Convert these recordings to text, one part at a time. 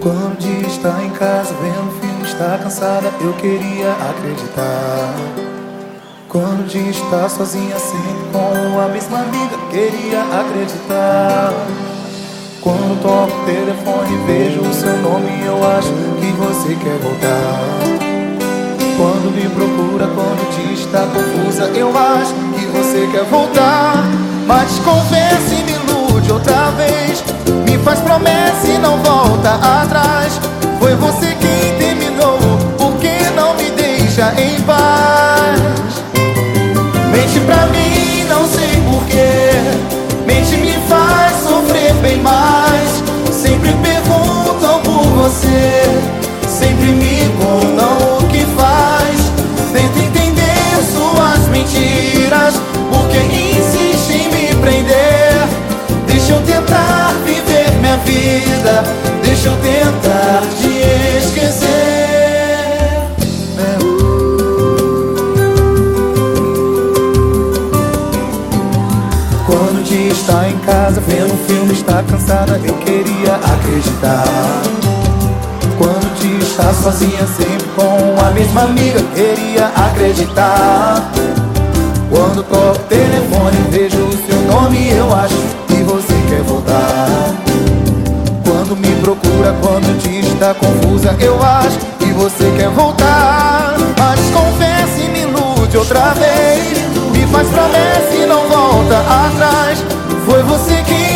Quando está em casa vendo filme, está cansada, eu queria acreditar. Quando está sozinha sempre com a mesma amiga, queria acreditar. Quando toco o telefone e vejo o seu nome, eu acho que você quer voltar. Quando me procura, quando diz está confusa, eu acho você quer voltar. Mas converse deixa eu tentar te esquecer. Quando o dia está em casa, vendo um filme, está cansada, eu queria acreditar. Quando o dia está sozinha, sempre com a mesma amiga, queria acreditar. Quando toco o telefone, vejo o dia está confusa, eu acho que você quer voltar. Mas confessa e me ilude outra vez. Me faz promessa e não volta atrás. Foi você quem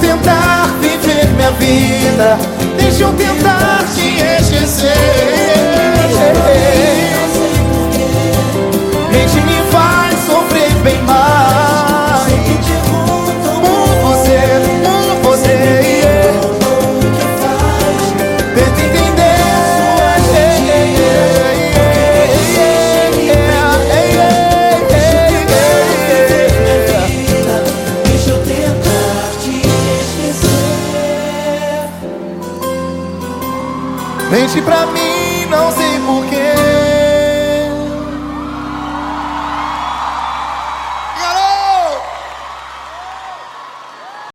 tentar viver minha vida. Deixa eu tentar te. Mente pra mim, não sei porquê.